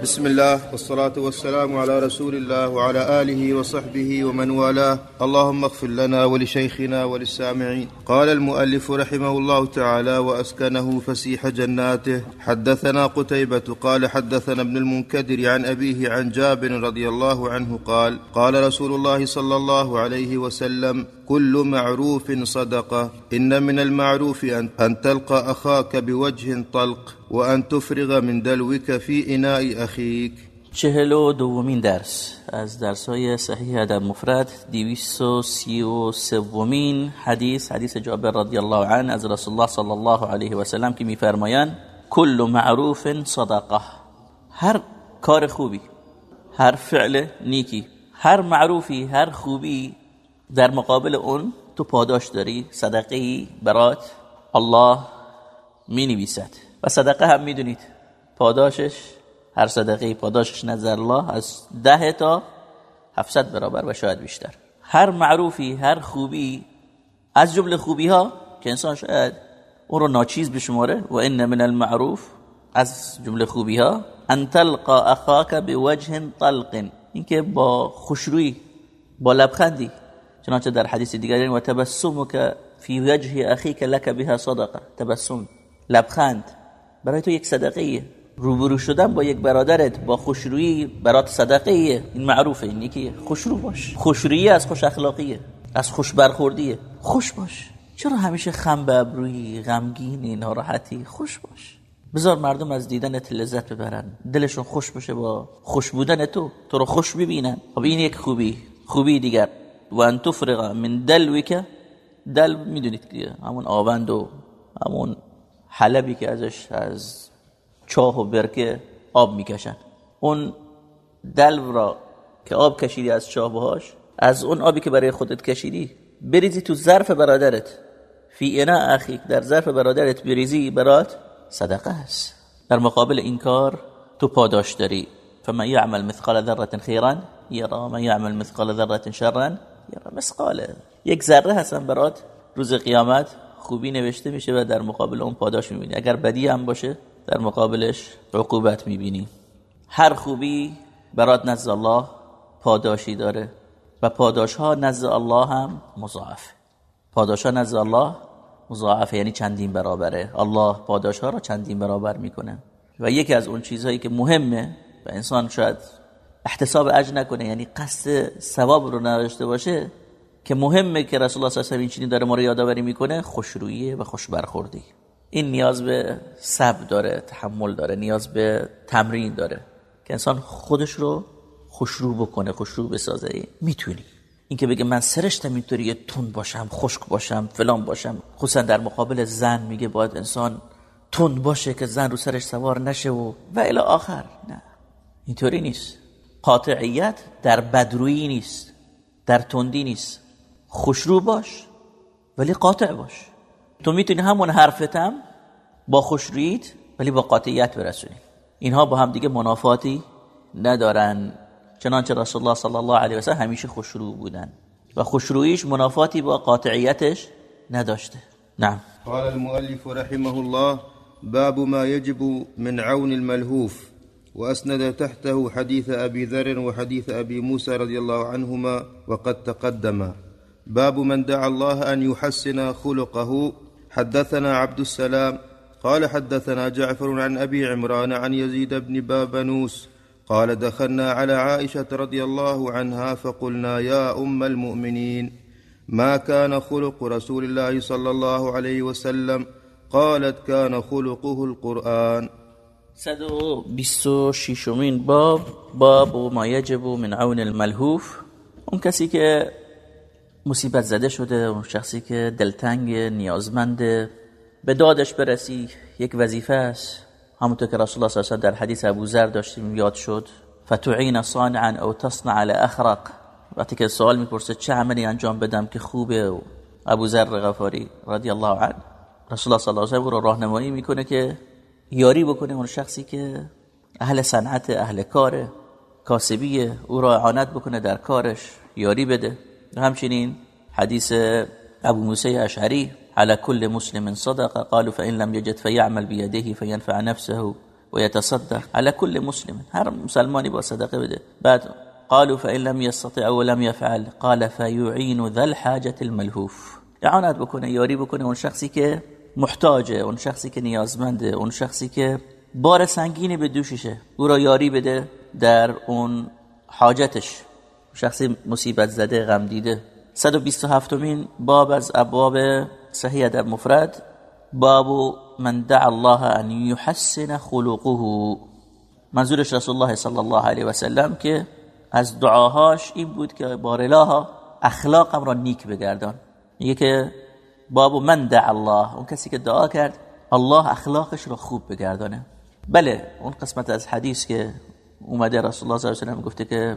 بسم الله والصلاة والسلام على رسول الله وعلى آله وصحبه ومن والاه اللهم اغفر لنا ولشيخنا وللسامعين قال المؤلف رحمه الله تعالى وأسكنه فسيح جناته حدثنا قتيبة قال حدثنا ابن المنكدر عن أبيه عن جابر رضي الله عنه قال قال رسول الله صلى الله عليه وسلم كل معروف صدقة. إن من المعروف أن تلقى أخاك بوجه طلق وأن تفرغ من دلوك في إناء أخيك. چهل و دومین درس. از درس های صحیح ادب مفرد دیویس و سی و سومین حدیث حدیث جابر رضی الله عنه از رسول الله صلی الله علیه و سلم که میفرمایند کل معروف صدقة. هر کار خوبی هر فعل نیکی هر معروفی هر خوبی در مقابل اون تو پاداش داری صدقه برات الله می نویسد و صدقه هم می‌دونید پاداشش هر صدقه پاداشش نظر الله از ده تا 700 برابر و شاید بیشتر. هر معروفی هر خوبی از جمله خوبی ها که انسان شاید اون رو ناچیز بشماره و ان من المعروف از جمله خوبی ها ان تلقا اخاک بوجه طلق. اینکه با خوشرویی با لبخندی چنانچه در حدیث دیگری و تبسمک فی وجه اخیک لک بها صدقه. تبسم لبخند. برای تو یک صدقه روبرو شدن با یک برادرت با خوشرویی برات صدقه این معروفه این یکی خوشرو باش. خوشرویی از خوش اخلاقیه. از خوش برخوردیه. خوش باش. چرا همیشه خم به ابرویی غمگینی ناراحتی خوش باش. بذار مردم از دیدنت لذت ببرن. دلشون خوش باشه با خوش بودن تو. تو رو خوش ببینن. خب این یک خوبی. خوبی دیگر. و ان تفرغ من دلوک دل می‌دونید که همون آوند و همون حلبی که ازش از چاه و برکه آب می‌کشن. اون دلو را که آب کشیدی از چاه بهاش از اون آبی که برای خودت کشیدی بریزی تو ظرف برادرت. فی انا اخیک در ظرف برادرت بریزی برات صدقه است. در مقابل این کار تو پاداش داری. فمن یعمل مثقال ذره خیرا یرا من یعمل مثقال ذره شرا یرا مسقاله یک ذره هستن برات روز قیامت خوبی نوشته میشه و در مقابل اون پاداش می‌بینی. اگر بدی هم باشه در مقابلش عقوبت می‌بینی. هر خوبی برات نزد الله پاداشی داره و پاداش ها نزد الله هم مضاعف پاداش ها نزد الله مضاعف یعنی چندین برابره. الله پاداش ها را چندین برابر می‌کنه. و یکی از اون چیزهایی که مهمه و انسان شاید احتساب اجر نکنه. یعنی قصد ثواب رو نداشته باشه که مهمه که رسول الله صلی الله علیه و این چیزی داره ما رو یادآوری می‌کنه خوشرویی و خوش برخوردی این نیاز به صبر داره تحمل داره نیاز به تمرین داره که انسان خودش رو خوشرو بکنه خوشرو بسازه. می‌تونی. اینکه بگه من سرشتم اینطوری تند باشم خشک باشم فلان باشم. خصوصا در مقابل زن میگه باید انسان تند باشه که زن رو سرش سوار نشه و و الی آخر. نه. اینطوری نیست. قاطعیت در بدرویی نیست در تندی نیست. خوشرو باش ولی قاطع باش. تو می‌تونی همون حرفتم با خوشرویت ولی با قاطعیت برسونی. اینها با هم دیگه منافاتی ندارن. چنانچه رسول الله صلی الله علیه و سلم همیشه خوشرو بودن. و خوشرویش منافاتی با قاطعیتش نداشته. نعم. قال المؤلف رحمه الله باب ما يجب من عون الملهوف. وأسند تحته حديث أبي ذر وحديث أبي موسى رضي الله عنهما وقد تقدما باب من دعا الله أن يحسن خلقه. حدثنا عبد السلام. قال حدثنا جعفر عن أبي عمران عن يزيد بن بابنوس. قال دخلنا على عائشة رضي الله عنها فقلنا يا أم المؤمنين ما كان خلق رسول الله صلى الله عليه وسلم؟ قالت كان خلقه القرآن. 126 باب باب ما يجب من عون الملهوف اون کسی که مصیبت زده شده اون شخصی که دلتنگ نیازمند به دادش برسی یک وظیفه است. همونطور که رسول الله صلی الله علیه و در حدیث ابو ذر داشتیم یاد شد. فتعین صانعا او تصنع على اخرق وقتی که سوال می‌پرسه چه عملی انجام بدم که خوبه؟ و ابو ذر غفاری رضی الله عنه. رسول الله صلی الله علیه و راهنمایی می‌کنه که یاری بکنه اون شخصی که اهل صنعت اهل کار کاسبیه او را اعانت بکنه در کارش یاری بده. همچنین حدیث ابو موسی اشعری على كل مسلم صدقه قالوا فإن لم يجد فيعمل بيده فينفع نفسه و یتصدق. على كل مسلم هر مسلمانی با صدقه بده. بعد قالوا فإن لم يستطع او لم يفعل قال فيعين ذا الحاجة الملهوف. اعانت بکنه یاری بکنه اون شخصی که محتاجه اون شخصی که نیازمنده اون شخصی که بار سنگینی به دوششه. او را یاری بده در اون حاجتش. شخصی مصیبت زده غم دیده 127 مین باب از ابواب صحیح ادب مفرد. باب من دعا الله ان يحسن خلقه. منظورش رسول الله صلی الله علیه و سلم که از دعاهاش این بود که بارلاها اخلاقم را نیک بگردان. میگه که باب من دعا الله. اون کسی که دعا کرد الله اخلاقش را خوب بگردانه. بله اون قسمت از حدیث که اومده رسول الله صلی الله علیه و گفته که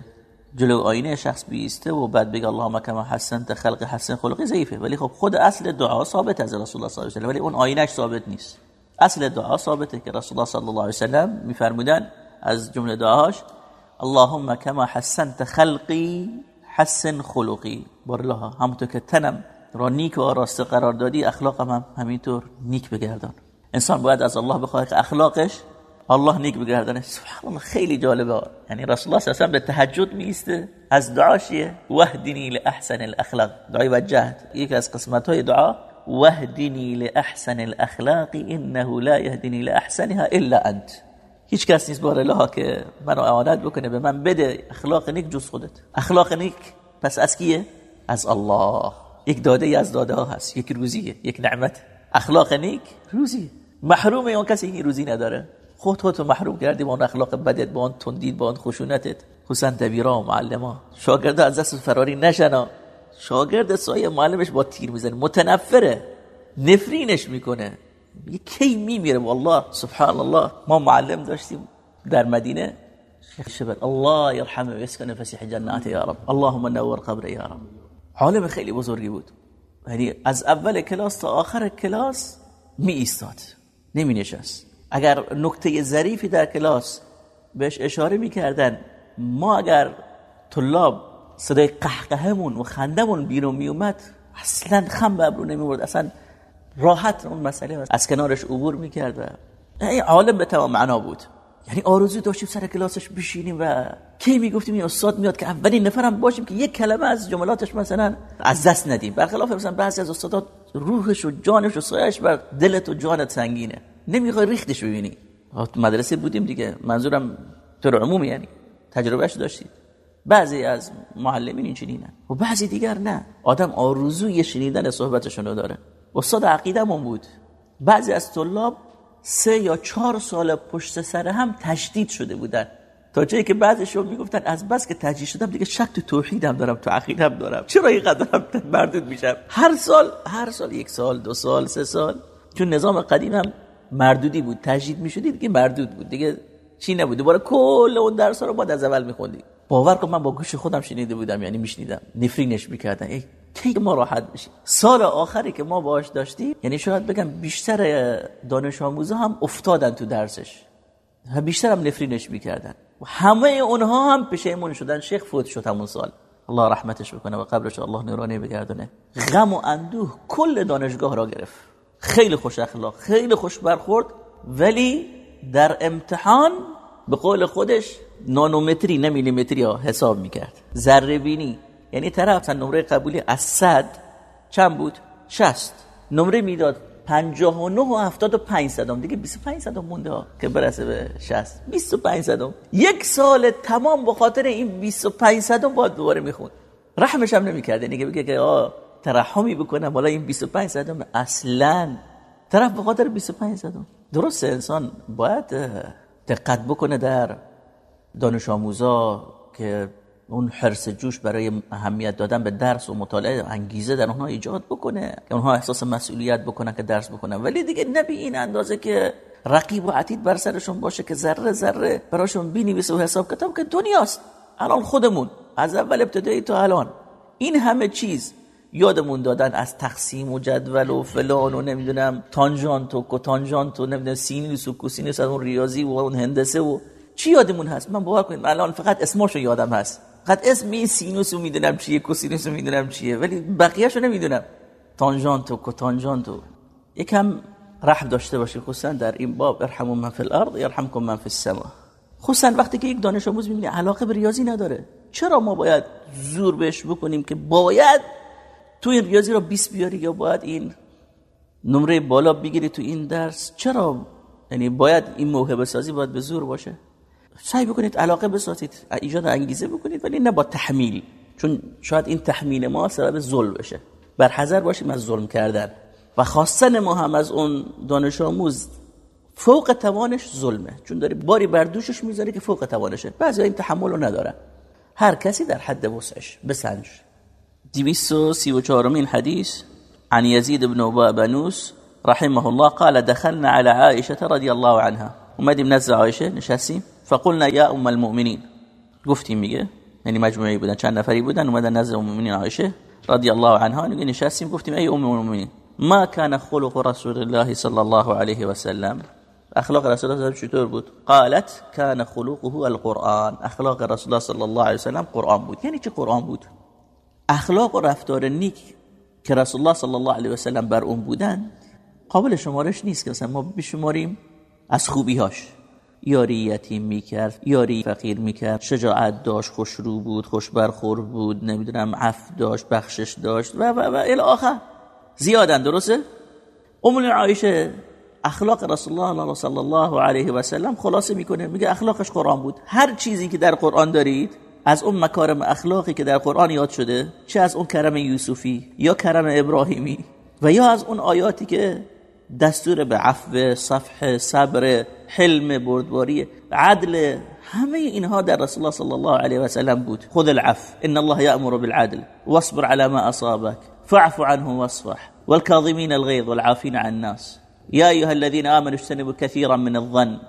جلو آینه شخص بیسته و بعد بگه اللهم کما حسنت خلق حسن خلقی ضعیفه. ولی خب خود اصل دعا ثابت از رسول الله صلی الله علیه و ولی اون آینهش ثابت نیست. اصل دعا ثابته که رسول الله صلی الله علیه و سلم میفرمودن از جمله دعاهاش اللهم کما حسنت خلقی حسن خلقی. بار الله همونطور که تنم را نیک و آراسته قرار دادی اخلاقم هم همینطور نیک بگردان. انسان باید از الله بخواد که اخلاقش الله نیک بگردانه. سبحان الله خیلی جالبه. یعنی رسول الله صلی به تهجد میسته از دعاشیه وهدنی لاحسن الاخلاق دعای وجهت. یکی از قسمت های دعا وهدنی لاحسن الاخلاق انه لا يهدني لاحسنها الا انت هیچ کس نیست بار الله که منو اعانت بکنه به من بده. اخلاق نیک جز خودت. اخلاق نیک پس از کیه؟ از الله. یک داده از داده ها هست. یک روزیه. یک نعمت. اخلاق نیک روزی. محروم اون کسی این روزی نداره. خود خودتو محروم کردی با اون اخلاق بدت با اون تندید با اون خشونتت. خصوصا دبیرا و معلما شاگرد از دست فراری نشنا. شاگرد سایه معلمش با تیر می‌زنه. متنفره. نفرینش می‌کنه. یه کی میمیره؟ والله. سبحان الله ما معلم داشتیم در مدینه. شیخ شبل الله یرحمه. و یسکنه فسیح جنات یا رب. اللهم نور قبر یا رب. عالم خیلی بزرگی بود. یعنی از اول کلاس تا آخر کلاس می ایستاد. نمی نشست. اگر نکته ظریفی در کلاس بهش اشاره می‌کردن ما اگر طلاب صدای قهقهمون و خندمون بیرون میومد اصلا خم به ابرو نمیورد اصلا راحت اون مسئله از کنارش عبور می‌کرد و این عالم به تمام معنا بود. یعنی آرزو داشتیم سر کلاسش بشینیم و کی می‌گفتیم این استاد میاد که اولین نفرم باشیم که یک کلمه از جملاتش مثلا از دست ندیم. برخلاف مثلا بعضی از استادات روحش و جانش و سایش بر دلت و جانت سنگینه. نمی‌خوای ریختش ببینی. مدرسه بودیم دیگه. منظورم طور عمومی یعنی تجربهش داشتید بعضی از معلمین این و بعضی دیگر نه. آدم آرزوی شنیدن صحبتشون رو داره. استاد عقیدمون بود. بعضی از طلاب سه یا چهار سال پشت سر هم تشدید شده بودن. تا جایی که بعضشون می‌گفتن از بس که تجدید شدم دیگه شک تو توحیدم دارم تو عقیدم دارم. چرا اینقدر مردود میشم؟ هر سال هر سال یک سال دو سال سه سال. چون نظام قدیمم مردودی بود تجدید می‌شدی دیگه مردود بود. دیگه چی نبود؟ دوباره کل اون درس رو باید از اول میخوندی. باور کن من با گوش خودم شنیده بودم یعنی میشنیدم. نفرینش می‌کردن ای کی ما راحت بشیم سال آخری که ما باش داشتیم یعنی شاید بگم بیشتر دانش آموزا هم افتادن تو درسش. بیشتر هم نفرینش می‌کردن. و همه اونها هم پشیمون شدن. شیخ فوت شد همون سال. الله رحمتش بکنه و قبرش الله نورانی بگردونه. غم و اندوه کل دانشگاه را گرفت. خیلی خوش اخلاق خیلی خوش برخورد ولی در امتحان به قول خودش نانومتری نه میلیمتری ها حساب می‌کرد. ذره بینی. یعنی طرف نمره قبولی از صد چند بود؟ شست. نمره می‌داد پنجاه و نه و هفتاد و پنج صدم. دیگه بیست و پنج صدم مونده ها که برسه به شست. بیست و پنج صدم. یک سال تمام به خاطر این بیست و پنج صدم باید دوباره می‌خوند رحمش هم نمی‌کرد یعنی بگه که آه ترحمی بکنم. والا این 25 صدم اصلا. طرف به خاطر 25 صدم. درست انسان باید دقت بکنه در دانش آموزا که اون حرس جوش برای اهمیت دادن به درس و مطالعه انگیزه در اونها ایجاد بکنه که اونها احساس مسئولیت بکنن که درس بکنن ولی دیگه نبی این اندازه که رقیب و عتید بر سرشون باشه که ذره ذره براشون بینویسه و حساب کتاب که دنیاست. الان خودمون از اول ابتدایی تا الان این همه چیز یادمون دادن از تقسیم و جدول و فلان و نمی‌دونم تانژانت و کوتانژانت و نمی‌دونم سینوس و کوسینوس از اون ریاضی و اون هندسه و چی یادمون هست؟ من باور کنید الان فقط اسمشو یادم هست. فقط اسم سینوس رو می‌دونم چیه کوسینوس رو می‌دونم چیه ولی بقیه‌شو نمی‌دونم. تانژانت و کوتانژانت و یکم رحم داشته باشیم خصوصا در این باب. ارحموا من فی الارض یرحمکم من فی السماء. خصوصا وقتی که یک دانش آموز می‌بینی علاقه به ریاضی نداره. چرا ما باید زور بهش بکنیم که باید تو این ریاضی رو 20 بیاری یا باید این نمره بالا بگیری تو این درس؟ چرا؟ یعنی باید این موهبه سازی باید به زور باشه؟ سعی بکنید علاقه بسازید ایجاد انگیزه بکنید ولی نه با تحمیل. چون شاید این تحمیل ما سبب ظلم بشه. بر حذر باشیم از ظلم کردن. و خواستن ما هم از اون دانش آموز فوق توانش ظلمه. چون داری باری بر دوشش می‌ذاری که فوق توانشه. بعضی این تحمل رو ندارن. هر کسی در حد وسعش. بسنج. 234 من حدیث. عن يزيد بن بنوس رحمه الله قال دخلنا على عائشة رضي الله عنها. اومدیم نزد عایشه نشستیم. فقلنا یا ام المؤمنین. گفتیم میگه یعنی مجموعه بودن چند نفری بودن اومدن نزد ام المؤمنین عایشه رضی الله عنها نشستیم گفتیم ای ام المؤمنین ما كان خلق رسول الله صلى الله عليه وسلم اخلاق رسول الله چطور بود؟ قالت كان خلقه القرآن. اخلاق رسول الله صلی الله علیه وسلم قرآن بود. یعنی چه قرآن بود؟ اخلاق و رفتار نیک که رسول الله صلی الله علیه وسلم بر اون بودن قابل شمارش نیست که مثلا ما بشماریم. از خوبیهاش. یاری یتیم می‌کرد یاری فقیر می‌کرد شجاعت داشت خوشرو بود خوش برخورد بود نمی‌دونم عف داشت بخشش داشت و و و الی آخر. زیادن درسته؟ ام عایشه اخلاق رسول الله صلی الله علیه و سلم خلاصه می‌کنه. میگه اخلاقش قرآن بود. هر چیزی که در قرآن دارید از اون مکارم اخلاقی که در قرآن یاد شده چه از اون کرم یوسفی یا کرم ابراهیمی و یا از اون آیاتی که دستور به عفو صفح صبر حلم بردباری. عدل همه اینها در رسول الله صلی الله علیه و سلم بود. خذ العفو ان الله یأمر بالعدل واصبر على ما اصابك فاعف عنه واصفح. والكاظمين الغيظ والعافين عن الناس. يا ايها الذين آمنوا اجتنبوا كثيرا من الظن.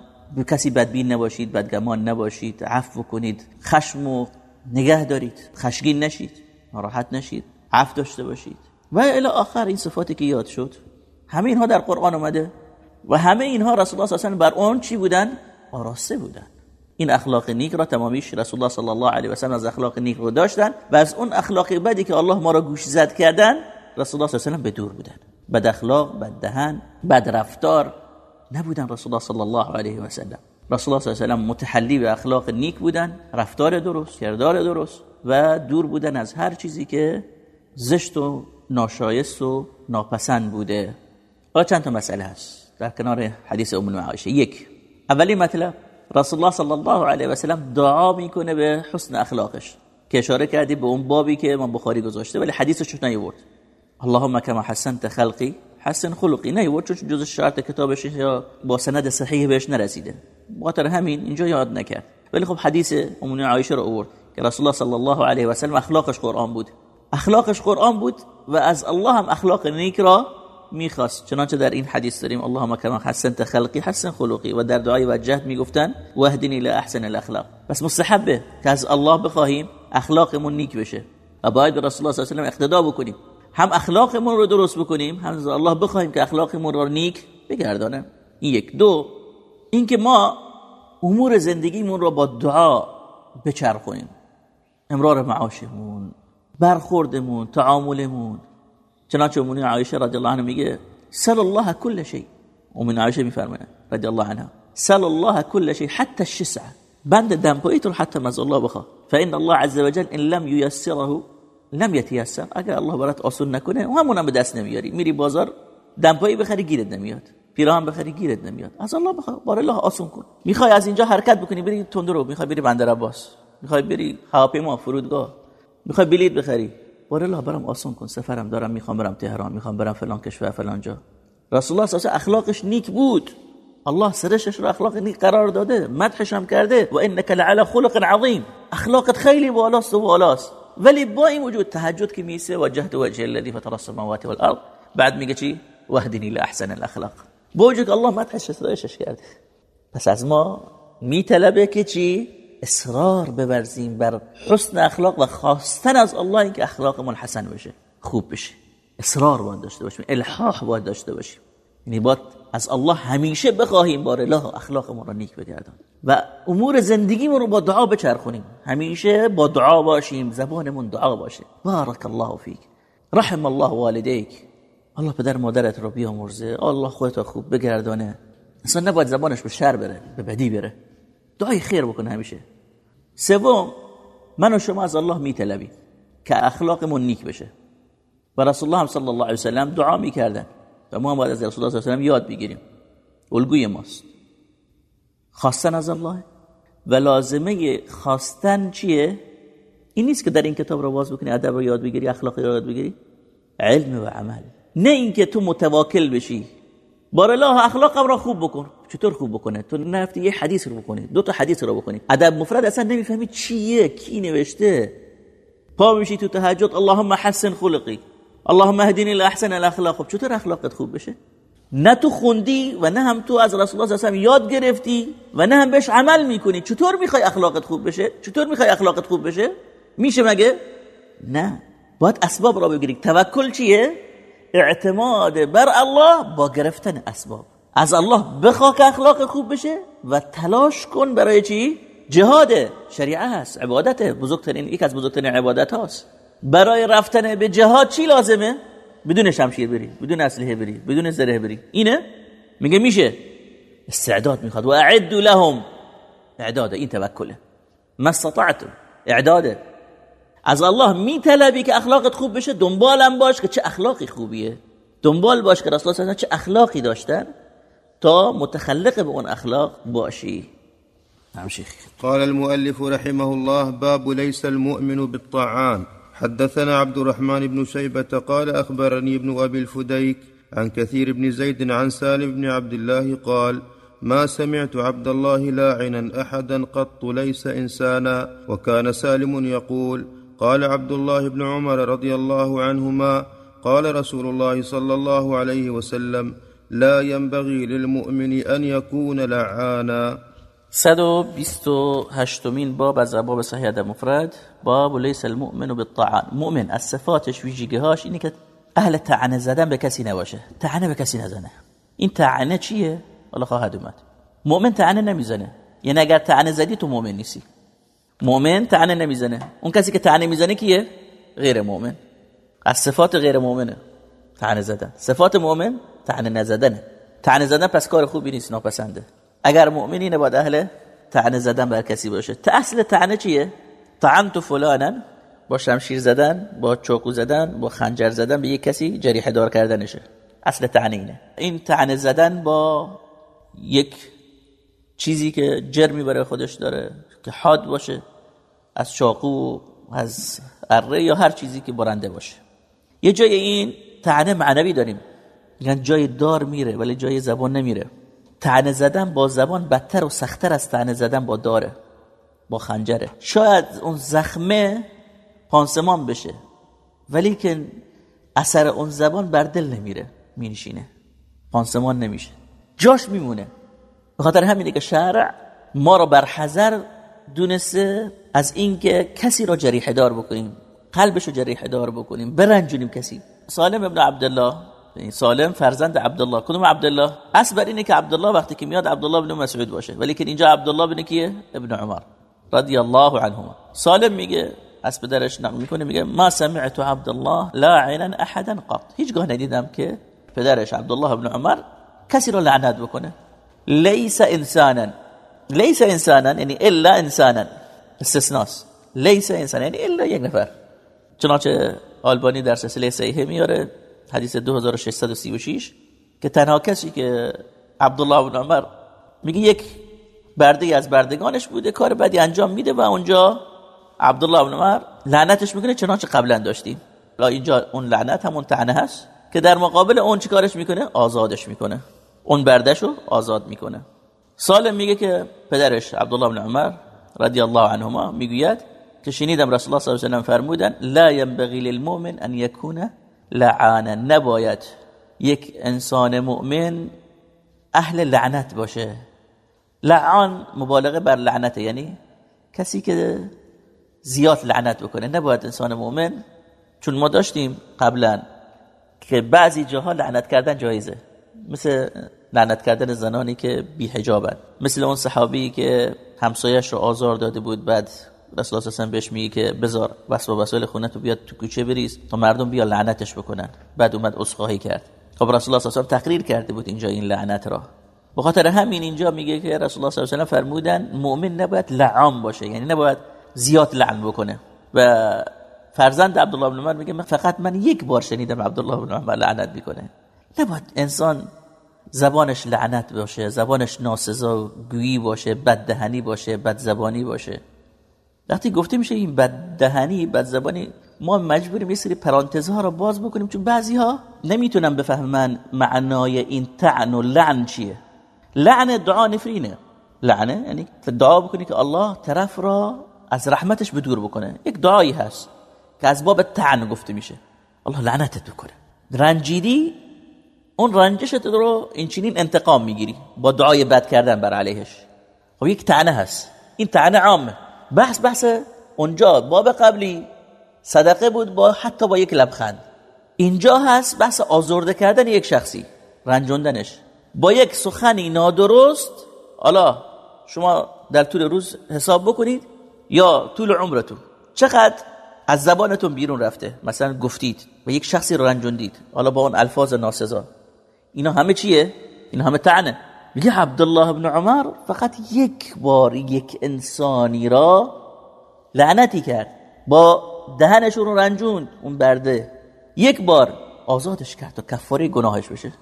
کسی بدبین نباشید بدگمان نباشید عفو کنید. خشم و نگه دارید. خشگین نشید ناراحت نشید عفو داشته باشید. و الی آخر این صفاتی که یاد شد. همه اینها در قرآن اومده و همه اینها رسول الله صلی بر اون چی بودن؟ آراسته بودن. این اخلاق نیک را تمامیش رسول الله صلی الله علیه و سلم از اخلاق نیک رو داشتن و از اون اخلاق بدی که الله ما را گوش زد کردن رسول الله صلی الله علیه و به دور بودن. بد اخلاق بد دهن بد رفتار نبودن رسول الله صلی الله علیه و سلم. رسول الله صلی الله علیه و متحلی به اخلاق نیک بودن رفتار درست کردار درست و دور بودن از هر چیزی که زشت و ناشایست و ناپسند بوده. حالا چند تا مسئله هست در کنار حدیث ام عایشه یک اولی مطلب رسول الله صلی الله علیه و سلم دعا می‌کنه به حسن اخلاقش که اشاره کردی به اون بابی که امام بخاری گذاشته ولی حدیثش نیورد اللهم كما حسنت خلقی حسن خلقی نیورد چون جز شرط کتابش یا با سند صحیح بهش نرسیده بخاطر همین اینجا یاد نکرد ولی خب حدیث ام عایشه رو آورد که رسول الله صلی الله علیه و سلم اخلاقش قرآن بود اخلاقش قرآن بود و از الله هم اخلاق نیک را می‌خواست. چنانچه در این حدیث داریم اللهم کما حسنت خلقی حسن خلقی. و در دعای وجهت می‌گفتن واهدنی لاحسن الاخلاق. بس مستحبه که از الله بخواهیم اخلاقمون نیک بشه. و باید به رسول الله صلی الله علیه و اقتدا بکنیم. هم اخلاقمون رو درست بکنیم هم از الله بخواهیم که اخلاقمون رو نیک بگردانه. این یک. دو اینکه ما امور زندگیمون رو با دعا بچرخونیم. امرار معاشمون برخوردمون تعاملمون چنانچه امونی عایشه رضی الله عنها میگه سل الله كل شيء امونی عایشه میفرمایه رضی الله عنها سل الله كل شيء حتى الشسع بند دمپاییت رو حتی از الله بخوا فان الله عز وجل ان لم ييسره لم يتيسر اگر الله برات آسون نکنه و همون هم به دست نمیاری. میری بازار دمپایی بخری گیرت نمیاد. پیراهن بخری گیرت نمیاد. از الله بخوا بار الله آسون کن. می‌خوای از اینجا حرکت بکنی بری تندرو. می‌خوای بری بندر عباس. می‌خوای بری هواپیما فرودگاه. می‌خوای بلیط بخری. بار الله برام آسان کن. سفرم دارم می‌خوام برم تهران می‌خوام برم فلان کشور فلان جا. رسول الله صلی اخلاقش نیک بود. الله سرشش رو اخلاق نیک قرار داده مدحش هم کرده. و انك لعلى خلق عظیم. اخلاقت خیلی بالاست و بالاست. ولی با این وجود تهجد که میسه وجهت وجه الذي فطر السماوات والارض. بعد میگه چی؟ وهدنی لاحسن الاخلاق. با وجود الله مدحش سرشش کرده. پس از ما میطلبه که چی؟ اصرار بورزیم بر حسن اخلاق و خواستن از الله اینکه اخلاقمون حسن بشه خوب بشه. اصرار باید داشته باشیم الحاح باید داشته باشیم. یعنی باید از الله همیشه بخواهیم بار الله اخلاقمون رو نیک بگردان و امور زندگیمون رو با دعا بچرخونیم. همیشه با دعا باشیم زبانمون دعا باشه. بارک الله فیک. رحم الله والدیک. الله پدر مادرت رو بیامرزه. الله خودت خوب بگردانه. انسان نباید زبانش به شر بره به بدی بره. دعای خیر بکنه همیشه. سوم من و شما از الله میطلبیم که اخلاقمون نیک بشه. و رسول الله صلی الله علیه و سلم دعا می‌کردن و ما هم باید از رسول الله صلی الله علیه و سلم یاد بگیریم الگوی ماست. خواستن از الله و لازمه خواستن چیه؟ این نیست که در این کتاب رو باز بکنی ادب رو یاد بگیری اخلاقی رو یاد بگیری. علم و عمل. نه اینکه تو متواکل بشی. بار الله اخلاقم را خوب بکن. چطور خوب بکنه؟ تو نرفتی یه حدیث رو بکنی دو تا حدیث رو بکنی. ادب مفرد اصلا نمی‌فهمی چیه کی نوشته. پا میشی تو تهجد اللهم حسن خلقی اللهم اهدنی لاحسن الاخلاق خب چطور اخلاقت خوب بشه؟ نه تو خوندی و نه هم تو از رسول الله صلی یاد گرفتی و نه هم بهش عمل می‌کنی. چطور می‌خوای اخلاقت خوب بشه؟ چطور می‌خوای اخلاقت خوب بشه؟ میشه مگه؟ نه. باید اسباب را بگیری. توکل چیه؟ اعتماد بر الله با گرفتن اسباب. از الله بخوا که اخلاق خوب بشه و تلاش کن برای چی؟ جهاد. شریعه هست عبادت. بزرگترین یک از بزرگترین عبادت هاست. برای رفتن به جهاد چی لازمه؟ بدون شمشیر بری بدون اسلحه بری بدون زره بری. اینه؟ میگه میشه. استعداد می‌خواد. و اعد لهم. اعداد این توکله. ما استطعتم. اعداده. از الله میطلبی که اخلاقت خوب بشه؟ دنبالم باش که چه اخلاقی خوبیه. دنبال باش که رسول الله چه اخلاقی داشتن؟ تا متخلق به اون اخلاق باشی نعم شيخ. قال المؤلف رحمه الله باب ليس المؤمن بالطعان حدثنا عبد الرحمن بن شيبة قال أخبرني ابن أبي الفديك عن كثير بن زيد عن سالم بن عبد الله قال ما سمعت عبد الله لاعنا أحدا قط ليس إنسانا. وكان سالم يقول قال عبد الله بن عمر رضي الله عنهما قال رسول الله صلى الله عليه وسلم لا ينبغي للمؤمن أن يكون لعانا. 128 مين باب از ابواب صحیح مفرد. باب ليس المؤمن بالطعان مؤمن از صفاتش ویژگیهاش اینه که اهل تعنه زدن به کسی نباشه. تعنه به کسی نزنه. این تعنه چیه؟ الله خواهد اومد. مؤمن تعنه نمی‌زنه. یعنی اگر تعنه زدی تو مؤمن نیستی. مؤمن تعنه نمی‌زنه. اون کسی که تعنه می‌زنه کیه؟ مؤمن. از صفات غیر مؤمنه. تعنه زدن. صفات مؤمن تعنه نزدنه. تعنه زدن پس کار خوبی نیست ناپسنده. اگر مؤمنین باید اهل تعنه زدن بر کسی باشه. تا اصل تعنه چیه؟ طعنت فلانا با شمشیر زدن با چاقو زدن با خنجر زدن به یک کسی جریحه دار کردنشه. اصل تعنه اینه. این تعنه زدن با یک چیزی که جرمی برای خودش داره که حاد باشه از چاقو از اره یا هر چیزی که برنده باشه. یه جای این تعنه معنوی داریم. یعنی جای دار میره ولی جای زبان نمیره. تعنه زدن با زبان بدتر و سختتر از تعنه زدن با داره با خنجره. شاید اون زخمه پانسمان بشه ولی که اثر اون زبان بر دل نمیره مینشینه. پانسمان نمیشه. جاش میمونه. به خاطر همینه که شرع ما رو بر حذر دونسته از اینکه کسی را جریح دار بکنیم قلبش رو جریح دار بکنیم برنجونیم کسی. سالم ابن عبدالله. سالم فرزند عبدالله. کدوم عبدالله؟ اصل بر اینه که عبدالله وقتی که میاد عبدالله بن مسعود باشه. ولی که اینجا عبدالله بن کیه؟ ابن عمر. رضی الله عنهما. سالم میگه از پدرش نقل می‌کنه میگه ما سمعت عبدالله لاعنا احدا قط. هیچگاه ندیدم که پدرش عبدالله ابن عمر کسی رو لعنت بکنه. ليس انسانا. ليس انسانا یعنی الا انسانا. استثناس. ليس انسانا یعنی الا یک نفر. چنانچه آلبانی در سلسله صحیحه میاره حدیث 2636 که تنها کسی که عبدالله بن عمر میگه یک برده از بردگانش بوده کار بدی انجام میده و اونجا عبدالله بن عمر لعنتش می‌کنه چنانچه قبلا داشتیم. لا اینجا اون لعنت همون تعنه هست که در مقابل اون چی کارش می‌کنه؟ آزادش می‌کنه. اون بردش رو آزاد می‌کنه. سالم میگه که پدرش عبدالله بن عمر رضی الله عنهما می‌گوید که شنیدم رسول الله صلی الله علیه و فرمودن لا ينبغي للمؤمن ان يكون لعانا. نباید یک انسان مؤمن اهل لعنت باشه. لعان مبالغه بر لعنت یعنی کسی که زیاد لعنت بکنه. نباید انسان مؤمن چون ما داشتیم قبلا که بعضی جاها لعنت کردن جایزه. مثل لعنت کردن زنانی که بی حجابن مثل اون صحابی که همسایش رو آزار داده بود بعد رسول الله بهش میگه که بذار وسوا وسایل خونه تو بیاد تو کوچه بریز تا مردم بیا لعنتش بکنن. بعد اومد اسخاهی کرد. خب رسول الله صلی تقریر کرده بود اینجا این لعنت را. به خاطر همین اینجا میگه که رسول الله صلی الله فرمودن مؤمن نباید لعام باشه یعنی نباید زیاد لعن بکنه. و فرزند عبدالله بن عمر میگه فقط من یک بار شنیدم عبدالله بن عمر لعنت می‌کنه. نباید انسان زبانش لعنت باشه زبانش ناسزا گویی باشه بددهنی باشه بد زبانی باشه. وقتی گفته میشه این بددهنی بد زبانی ما مجبوریم یه سری پرانتزها رو باز بکنیم چون بعضی ها نمی‌تونن بفهمن معنای این تعن و لعن چیه. لعن دعا نفرینه. لعنه یعنی دعا بکنی که الله طرف را از رحمتش بدور بکنه. یک دعایی هست که از باب تعن گفته میشه. الله لعنتت بکنه. رنجیدی اون رنجشت رو این چنین انتقام می‌گیری. با دعای بد کردن بر علیهش. خب یک تعنه هست. این تعنه عامه. بحث بحث اونجا باب قبلی صدقه بود با حتی با یک لبخند. اینجا هست بحث آزرده کردن یک شخصی رنجوندنش. با یک سخنی نادرست حالا شما در طول روز حساب بکنید یا طول عمرتون. چقدر از زبانتون بیرون رفته؟ مثلا گفتید و یک شخصی رو رنجوندید حالا با اون الفاظ ناسزا. اینا همه چیه؟ اینا همه تعنه میگه عبدالله ابن عمر فقط یک بار یک انسانی را لعنتی کرد. با دهنشون رو رنجوند اون برده. یک بار آزادش کرد تا کفاره گناهش بشه.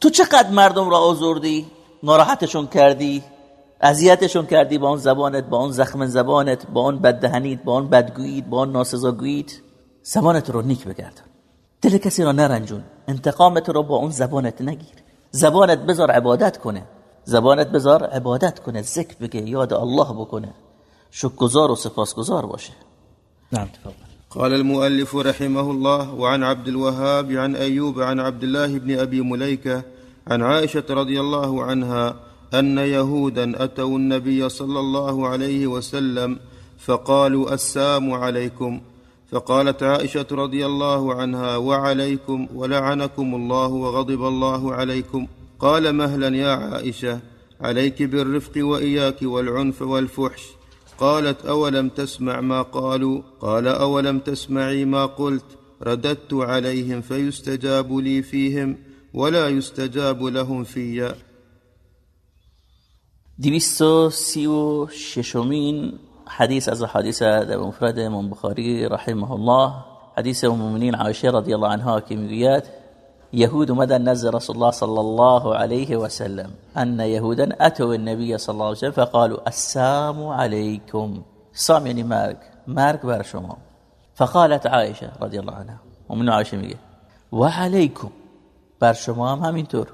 تو چقدر مردم را آزردی؟ ناراحتشون کردی؟ اذیتشون کردی با اون زبانت با اون زخم زبانت با اون بددهنیت با اون بدگویید با اون ناسزاگویید زبانت رو نیک بگردن دل کسی را نرنجون. انتقامت رو با اون زبانت نگیر. زبانت بذار عبادت کنه. زبانت بذار عبادت کنه ذکر بگه یاد الله بکنه. شکرگزار و سپاسگزار باشه. نعم تفضل قال المؤلف رحمه الله وعن عبد الوهاب عن أيوب عن عبد الله بن أبي مليكة عن عائشة رضي الله عنها أن يهودا أتوا النبي صلى الله عليه وسلم فقالوا السام عليكم. فقالت عائشة رضي الله عنها وعليكم ولعنكم الله وغضب الله عليكم. قال مهلا يا عائشة عليك بالرفق وإياك والعنف والفحش. قالت أولم تسمع ما قالوا؟ قال أولم تسمعي ما قلت؟ رددت عليهم فيستجاب لي فيهم ولا يستجاب لهم في دویست سی و ششمین حدیث از حدیث در مفرد امام بخاری رحمه الله. حدیث المؤمنین عایشه رضی الله عنها که میگوید يهود مدى نزل رسول الله صلى الله عليه وسلم؟ أن يهودا أتوا النبي صلى الله عليه وسلم فقالوا السلام عليكم. السلام يعني مارك. مارك بر فقالت عائشة رضي الله عنها. ومن عائشة میگه وعليكم. بر شما هم همینطور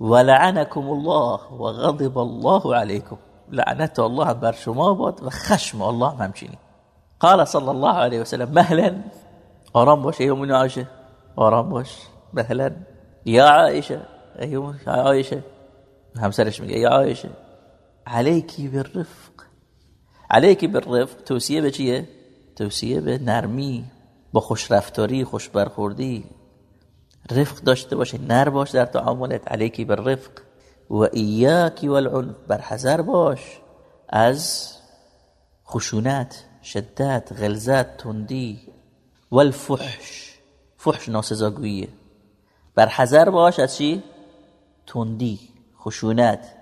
ولعنكم الله وغضب الله عليكم. لعنة الله بر شما باد و خشم الله همچنین قال صلى الله عليه وسلم مهلا. آرام باش ایومون عائشه آرام باش. مثلا یا عایشه. ایوه عایشه. همسرش میگه یا عایشه. علیکی بالرفق. علیکی بالرفق توصیه به چیه؟ توصیه به نرمی با خوش رفتاری خوش برخوردی رفق داشته باشه نر باش در تعاملت. علیکی بالرفق. و ایاکی والعنف. برحذر باش از خشونت شدت غلظت تندی. والفحش. فحش ناسزاگوییه. بر حذر باش از چی؟ تندی خشونت.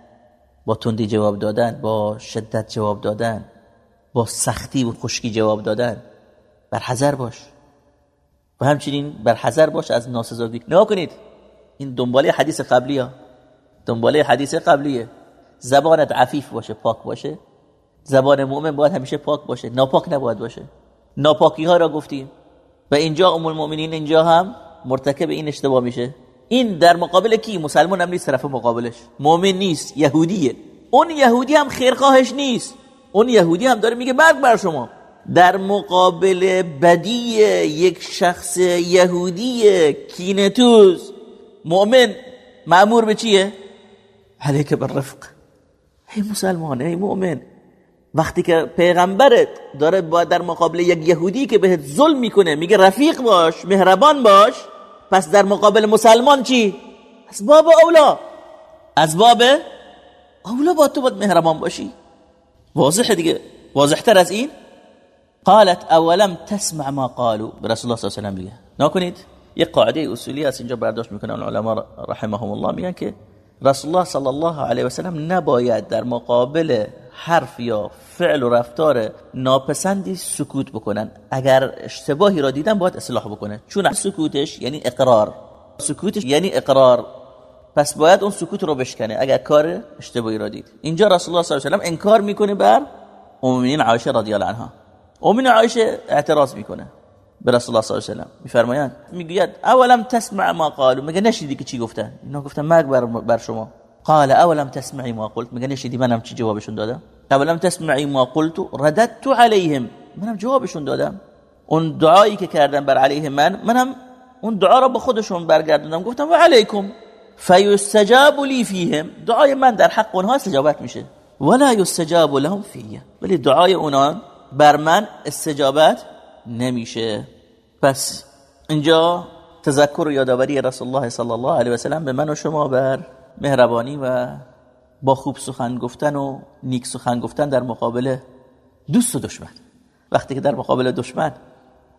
با تندی جواب دادن با شدت جواب دادن با سختی و خشکی جواب دادن. بر حذر باش. و همچنین بر حذر باش از ناسزاگی نگاه کنید. این دنباله حدیث قبلی ها دنباله حدیث قبلیه. زبانت عفیف باشه پاک باشه. زبان مؤمن باید همیشه پاک باشه. ناپاک نباید باشه. ناپاکی ها را گفتیم. و اینجا ام المؤمنین اینجا هم مرتکب این اشتباه میشه؟ این در مقابل کی؟ مسلمان هم نیست طرف مقابلش. مؤمن نیست یهودیه. اون یهودی هم خیرخواهش نیست. اون یهودی هم داره میگه مرگ بر شما. در مقابل بدی یک شخص یهودی کینتوز. مؤمن معمور به چیه؟ علیک بالرفق. ای مسلمان ای مؤمن وقتی که پیغمبرت داره با در مقابل یک یهودی که بهت ظلم می‌کنه میگه رفیق باش مهربان باش پس در مقابل مسلمان چی؟ از باب اولا. از باب اولا با تو باید مهربان باشی. واضحه دیگه. واضحتر از این؟ قالت اولم تسمع ما قالوا رسول الله صلی الله علیه و بگه نکنید؟ یه قاعده اصولی هست. اینجا برداشت می‌کنن علما رحمهم الله میگن که رسول الله صلی الله علیه و سلم نباید در مقابل حرف یا فعل و رفتار ناپسندی سکوت بکنن. اگر اشتباهی را دیدن باید اصلاح بکنه. چون سکوتش یعنی اقرار. سکوتش یعنی اقرار. پس باید اون سکوت رو بشکنه. اگر کار اشتباهی را دید. اینجا رسول الله صلی الله علیه و انکار می‌کنه بر ام عایشه رضی الله عنها. ام عایشه اعتراض می‌کنه به رسول الله صلی الله علیه و سلم. میفرمایند می‌گوید اولم تسمع ما قالوا؟ مگه نشیدی که چی گفتن؟ اینا گفتن مرگ بر شما. قال اولم تسمعي ما قلت؟ مگه نشیدی منم چی جوابشون دادم؟ اولم تسمعي ما قلت؟ رددت عليهم. منم جوابشون دادم. اون دعایی که کردم بر علیه من منم اون دعا را به خودشون برگردوندم. گفتم و علیکم. فیستجاب لی فیهم. دعای من در حق اونها استجابت میشه. ولا یستجاب لهم فیه. ولی دعای اونها بر من استجابت نمیشه. پس اینجا تذکر و یادآوری رسول الله صلی الله علیه و سلم به من و شما بر مهربانی و با خوب سخن گفتن و نیک سخن گفتن در مقابل دوست و دشمن. وقتی که در مقابل دشمن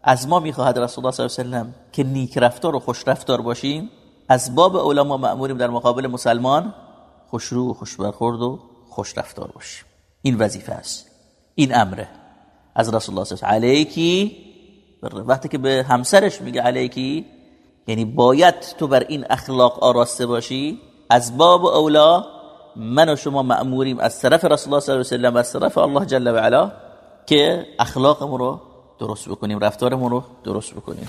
از ما می‌خواهد رسول الله صلی الله علیه و سلم که نیک رفتار و خوش رفتار باشیم از باب علما مأموریم در مقابل مسلمان خوشرو و خوش برخورد و خوش رفتار باشیم. این وظیفه است. این امره. از رسول الله صلی الله علیه و علیکی وقتی که به همسرش میگه علیکی یعنی باید تو بر این اخلاق آراسته باشی از باب أولا من و شما مأموریم از طرف رسول الله صلی الله علیه و سلم از طرف الله جل و علا که اخلاقمون رو درست بکنیم رفتارمون رو درست بکنیم.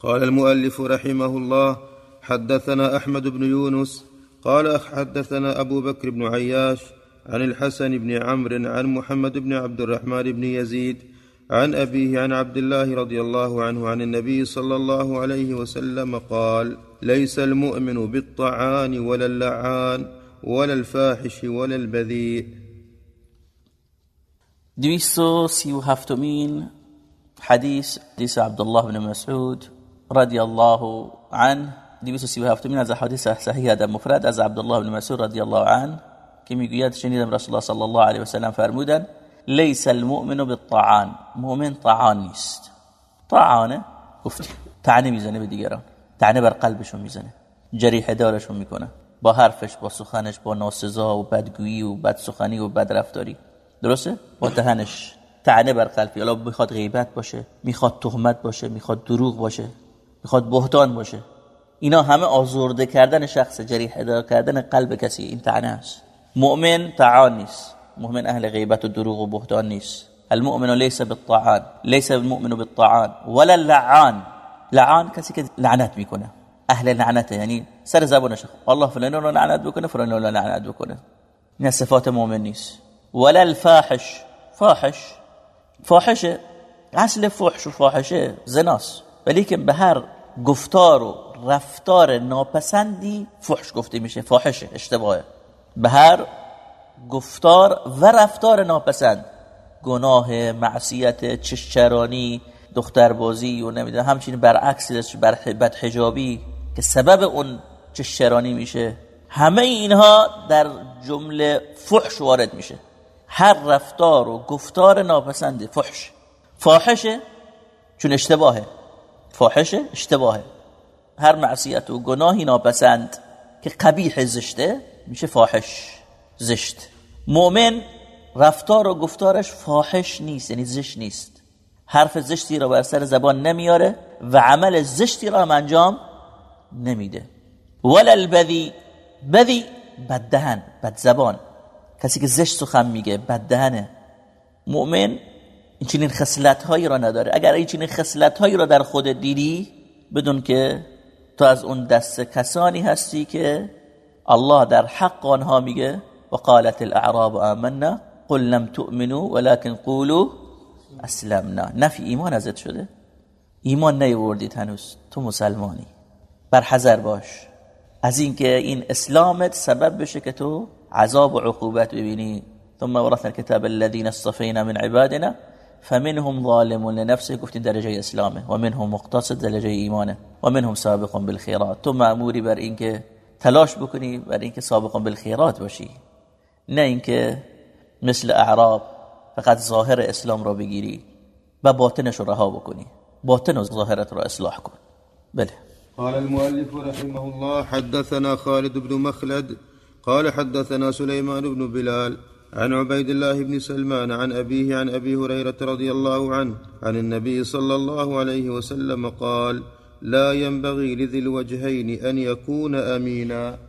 قال المؤلف رحمه الله حدثنا أحمد بن يونس قال حدثنا أبو بكر بن عياش عن الحسن بن عمرو عن محمد بن عبد الرحمن بن يزيد عن أبيه عن عبد الله رضي الله عنه عن النبي صلى الله عليه وسلم قال ليس المؤمن بالطعان ولا اللعان ولا الفاحش ولا البذيء. دویستو سی و هفتمین حدیث حدیث عبدالله بن مسعود رضی الله عنه. دویستو سی و هفتمین از حدیث صحیح در مفرد از بن مسعود رضی الله عنه که میگوید شنیدم رسول الله صلی الله علیه و سلم فرمودن لیس المؤمن بالطعان. مؤمن طعان نیست. طعانه؟ گفت تعنی می‌زنه به دیگران. تعنی بر قلبشون می‌زنه. جریح دارشون می‌کنه. با حرفش با سخنش با ناسزا و بدگویی و بد سخنی و بد رفتاری درسته؟ با دهنش. تعنی بر قلبی حالا می‌خواد غیبت باشه می‌خواد تهمت باشه می‌خواد دروغ باشه می‌خواد بهتان باشه. اینا همه آزرده کردن شخص جریح دار کردن قلب کسی. این تعنی است. مؤمن تعان نیست. مؤمن أهل غيبات الدروغ وبهتان نيس. المؤمن ليس بالطعان ليس المؤمن بالطعان ولا اللعان. لعان كسي كده لعنات بيكونه. أهل لعنته يعني سر زبون شخ. والله فلان ولا لعنات بيكونه فلان ولا لعنات بيكونه. من صفات مؤمن نيس. ولا الفاحش. فاحش. فاحشة أصل فحش و فاحشه زناس ولیکن به هر گفتار و رفتار ناپسندی فحش گفته میشه فاحشه اشتباهه به هر گفتار و رفتار ناپسند. گناه معصیت چشچرانی دختربازی و نمی‌دونم همچنین برعکس بر بدحجابی که سبب اون چشچرانی میشه. همه اینها در جمله فحش وارد میشه. هر رفتار و گفتار ناپسند فحش. فاحشه چون اشتباهه. فاحشه اشتباهه. هر معصیت و گناهی ناپسند که قبیح زشته میشه فاحش. زشت. مؤمن رفتار و گفتارش فاحش نیست یعنی زشت نیست. حرف زشتی را بر سر زبان نمیاره و عمل زشتی را هم انجام نمیده. ولا البذی بذی بددهن بد زبان کسی که زشت سخن میگه بددهنه. مؤمن این چنین خصلت هایی را نداره. اگر این چنین خصلت هایی را در خود دیدی بدون که تو از اون دست کسانی هستی که الله در حق آنها میگه وقالت الاعراب آمنا قل لم تؤمنوا ولكن قولوا اسلمنا نفی ایمان ازت شده؟ ایمان نیوردید هنوز تو مسلمانی. بر حذر باش. از اینکه این اسلامت سبب بشه که تو عذاب و عقوبت ببینی. ثم ورثنا الكتاب الذين اصطفينا من عبادنا فمنهم ظالم لنفسه. گفتین درجه اسلامه. و منهم مقتصد درجه ایمانه. و منهم سابق بالخيرات. تو مأموری بر اینکه تلاش بکنی بر اینکه سابق بالخيرات باشی. نه اینکه مثل اعراب فقط ظاهر اسلام را بگیری و باطنش رو رها بکنی. باطن و ظاهرت را اصلاح کن. بله. قال المؤلف رحمه الله حدثنا خالد بن مخلد قال حدثنا سليمان بن بلال عن عبيد الله بن سلمان عن أبيه عن أبي هريرة رضي الله عنه عن النبي صلى الله عليه وسلم قال لا ينبغي لذي الوجهين أن يكون أمينا.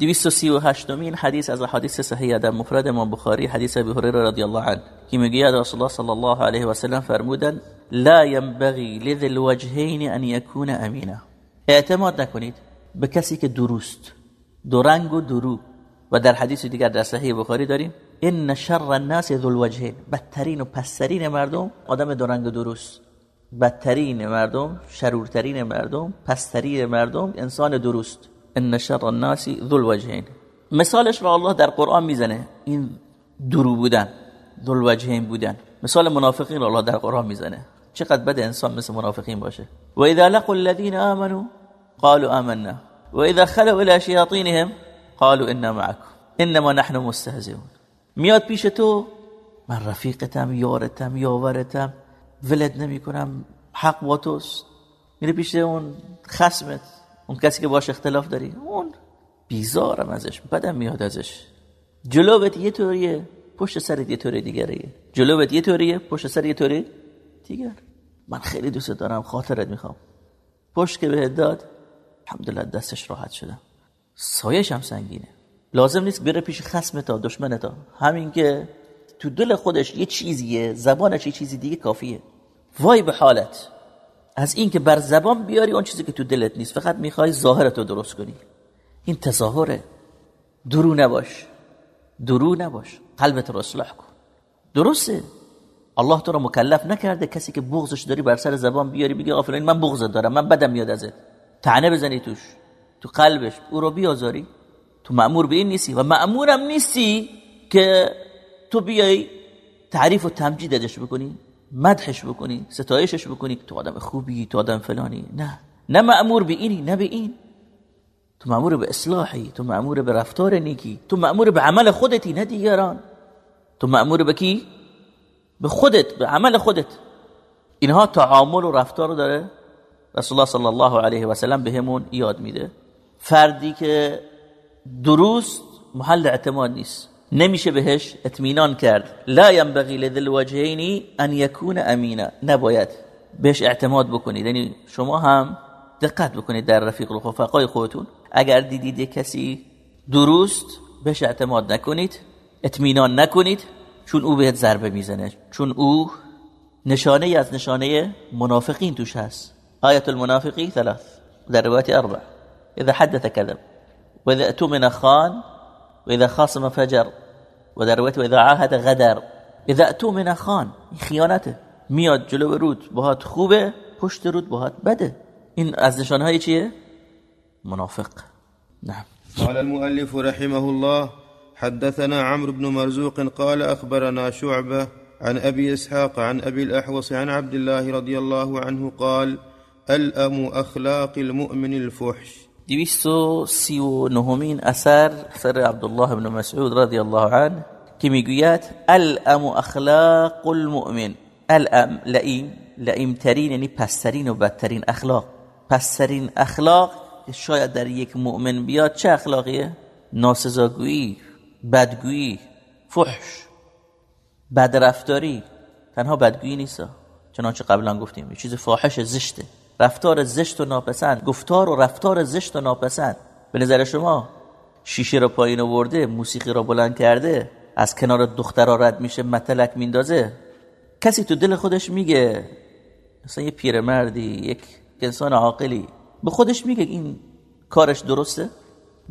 238 مين حديث از حديث صحيح در مفرد امام بخاري حديث ابي هريره رضي الله عنه که می‌گوید رسول الله صلى الله عليه وسلم فرمودن لا ينبغي لذي الوجهين ان يكون امينا اعتماد نکنید به کسی که درست درنگ و درو و در حدیث دیگر در صحیح بخاری داریم ان شر الناس ذو الوجهين بدترین و پسترین مردم آدم درنگ و درست. بدترین مردم شرورترین مردم پسترین مردم انسان درست. ان شر الناس ذو الوجهين. مثالش را الله در قرآن می‌زنه. این درو بودن ذو الوجهين بودن. مثال منافقین را الله در قرآن می‌زنه. چقدر بد انسان مثل منافقین باشه. و اذا لقوا الذين امنوا قالوا آمنا. و اذا خلوا الى شياطينهم قالوا انا معكم. انما نحن مستهزئون. میاد پیش تو من رفیقتم یارتم یاورتم ولد نمی کنم حق با توست. میره پیش اون خسمت اون کسی که باش اختلاف داری اون بیزارم ازش بدم میاد ازش. جلوبت یه طوریه پشت سرت یه طوری دیگره جلوبت یه طوریه پشت سر یه طوری دیگر. من خیلی دوست دارم خاطرت می‌خوام. پشت که بهت داد الحمدلله دستش راحت شدم سایش هم سنگینه. لازم نیست بره پیش خسمتا دشمنتا همین که تو دل خودش یه چیزیه زبانش یه چیزی دیگه کافیه. وای به حالت. از این که بر زبان بیاری اون چیزی که تو دلت نیست. فقط می‌خوای ظاهرتو درست کنی. این تظاهره. درو نباش. درو نباش. قلبت رو اصلاح کن. درسته. الله تو رو مکلف نکرده. کسی که بغضش داری بر سر زبان بیاری بگی آفرین من بغضت دارم. من بدم میاد ازت. تعنه بزنی توش. تو قلبش. او رو بیازاری. تو معمور به این نیستی. و معمورم نیستی که تو بیای تعریف و تمجید ازش بکنی. مدحش بکنی ستایشش بکنی تو آدم خوبی تو آدم فلانی. نه. نه معمور به اینی نه به این. تو معمور به اصلاحی تو معمور به رفتار نیکی تو معمور به عمل خودتی نه دیگران. تو معمور به کی؟ به خودت به عمل خودت. اینها تعامل و رفتار داره. رسول الله صلی الله علیه و سلم بهمون یاد میده. فردی که درست محل اعتماد نیست. نمیشه بهش اطمینان کرد. لا ينبغي لذل وجهین ان يكون امينا نباید بهش اعتماد بکنید. یعنی شما هم دقت بکنید در رفیق الرفقای خودتون. اگر دیدید کسی درست بهش اعتماد نکنید اطمینان نکنید چون او بهت ضربه می‌زنه. چون او نشانه از نشانه منافقین توش هست. آیت المنافقی ثلاث. در روایت اربع. اذا حدث كذب واذا اؤتمن خان وإذا خاصم فجر و در روایت وإذا عاهد غدر. إذا اؤتمن خان خیانته میاد جلو رود باهات خوبه پشت رود باهات بده. این از نشانه های چیه؟ منافق. نعم. قال المؤلف رحمه الله حدثنا عمرو بن مرزوق قال أخبرنا شعبة عن أبي إسحاق عن أبي الأحوص عن عبد الله رضي الله عنه قال ألأم أخلاق المؤمن الفحش. دویستو سی و نهمین اثر سر عبدالله بن مسعود رضی الله عنه که می‌گوید الام اخلاق المؤمن الام لئیم. لئیم ترین یعنی پسترین و بدترین اخلاق. پسترین اخلاق شاید در یک مؤمن بیاد چه اخلاقیه؟ ناسزاگویی بدگویی فحش بدرفتاری. تنها بدگویی نیست چنانچه قبلا گفتیم چیز فاحش زشته. رفتار زشت و ناپسند گفتار و رفتار زشت و ناپسند. به نظر شما شیشه رو پایین آورده موسیقی را بلند کرده از کنار دخترها رد میشه متلک میندازه. کسی تو دل خودش میگه مثلا یه پیرمردی یک انسان عاقلی. به خودش میگه این کارش درسته؟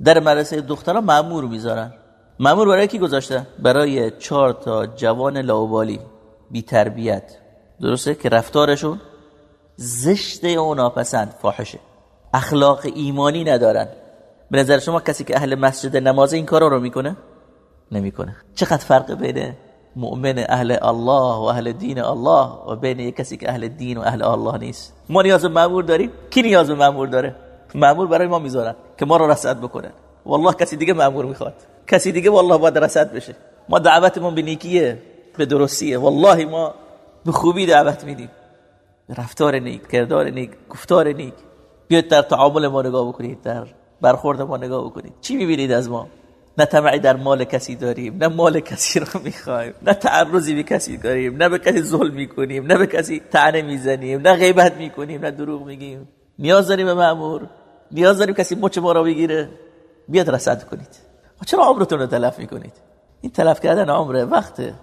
در مدرسه دخترها مأمور می‌ذارن. مأمور برای کی گذاشته؟ برای چهار تا جوان لاوبالی. بی تربیت درسته که رفتارشون زشته و ناپسند فاحشه. اخلاق ایمانی ندارن. به نظر شما کسی که اهل مسجد نماز این کارا رو می‌کنه؟ نمی‌کنه. چقدر فرق بین مؤمن اهل الله و اهل دین الله و بین کسی که اهل دین و اهل الله نیست؟ ما نیاز به مأمور داریم. کی نیاز به مأمور داره؟ مأمور برای ما می‌ذارن که ما رو رصد بکنن. والله کسی دیگه مأمور می‌خواد. کسی دیگه والله باید رصد بشه. ما دعوتمون به نیکیه به درستیه. والله ما به خوبی دعوت میدیم. رفتار نیک کردار نیک گفتار نیک بیاید در تعامل ما نگاه بکنید در برخورد ما نگاه بکنید. چی می‌بینید از ما؟ نه طمعی در مال کسی داریم نه مال کسی رو می‌خوایم نه تعرضی به کسی داریم نه به کسی ظلم می‌کنیم نه به کسی تعنه می‌زنیم نه غیبت می‌کنیم نه دروغ میگیم. نیاز داریم به مأمور نیاز داریم کسی مچ ما رو بگیره. بیاد رصد کنید. چرا عمرتون رو تلف می‌کنید؟ این تلف کردن عمره وقته.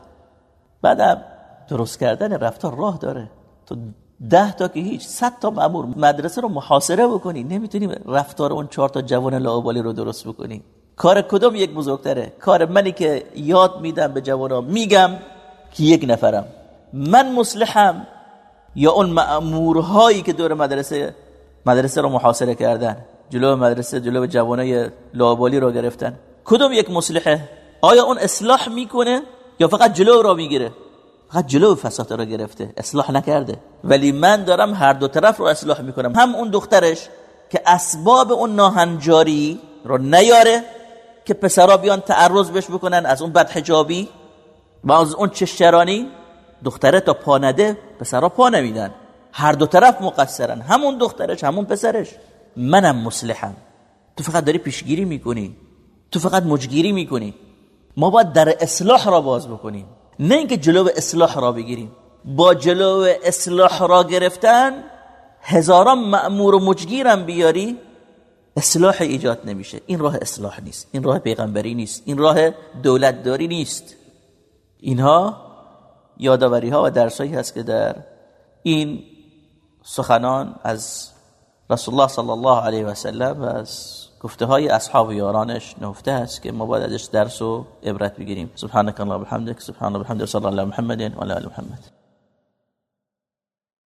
بعدم درست کردن رفتار راه داره. تو ده تا که هیچ صد تا مامور مدرسه رو محاصره بکنی. نمی‌تونیم رفتار اون چهار تا جوان لاوبالی رو درست بکنی. کار کدوم یک بزرگتره؟ کار منی که یاد میدم به جوانا. میگم که یک نفرم. من مصلحم یا اون مامورهایی که دور مدرسه مدرسه رو محاصره کردن؟ جلو مدرسه جلو جوانای لاوبالی رو گرفتن. کدوم یک مصلحه آیا اون اصلاح می‌کنه یا فقط جلو را می‌گیره؟ فقط جلو فساد را گرفته اصلاح نکرده. ولی من دارم هر دو طرف رو اصلاح می‌کنم. هم اون دخترش که اسباب اون ناهنجاری رو نیاره که پسرا بیان تعرض بش بکنن از اون بدحجابی و از اون چشترانی دختره تا پا نده پسرا پا نمیدن. هر دو طرف مقصرن. همون دخترش همون پسرش. منم مصلحم. تو فقط داری پیشگیری می‌کنی. تو فقط مجگیری می‌کنی. ما باید در اصلاح را باز بکنیم. نه اینکه جلو اصلاح را بگیریم. با جلو اصلاح را گرفتن هزاران مأمور و مجگیرم بیاری اصلاح ایجاد نمیشه. این راه اصلاح نیست. این راه پیغمبری نیست. این راه دولتداری نیست. اینها یادآوری ها و درسایی هست که در این سخنان از رسول الله صلی الله علیه و سلم و از گفته های اصحاب یارانش نفته است که ما باید ازش درس و عبرت بگیریم. سبحانك الله بحمدك سبحان الله بحمدك صلی الله محمد و علی محمد.